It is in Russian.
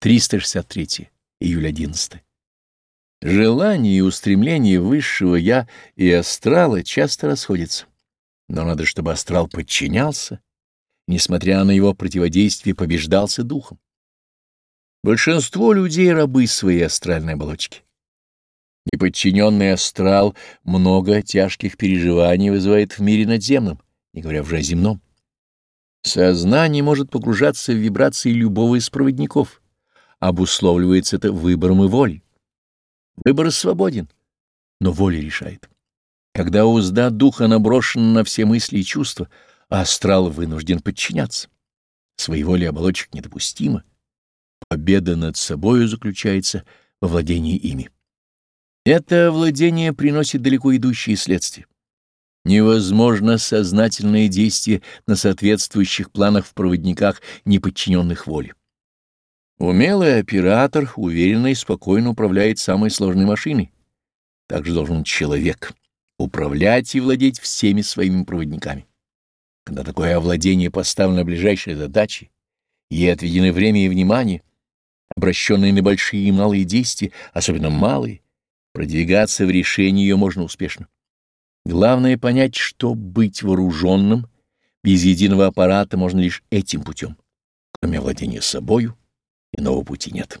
363. Июль 11. Желание и устремление высшего «я» и астрала часто расходятся. Но надо, чтобы астрал подчинялся, несмотря на его противодействие, побеждался духом. Большинство людей — рабы своей астральной оболочки. Неподчиненный астрал много тяжких переживаний вызывает в мире надземном, не говоря уже о земном. Сознание может погружаться в вибрации любого из проводников. Обусловливается это выбором и волей. Выбор свободен, но воля решает. Когда узда духа наброшена на все мысли и чувства, астрал вынужден подчиняться. Своей воли оболочек недопустимо. Победа над собою заключается во владении ими. Это владение приносит далеко идущие следствия. Невозможно сознательное действие на соответствующих планах в проводниках, не подчиненных воле. Умелый оператор уверенно и спокойно управляет самой сложной машиной. Также должен человек управлять и владеть всеми своими проводниками. Когда такое овладение поставлено ближайшей задачей, ей отведены время и внимание, обращенные на большие и малые действия, особенно малые, продвигаться в решении ее можно успешно. Главное понять, что быть вооруженным без единого аппарата можно лишь этим путем. Кроме владения собою, иного пути нет.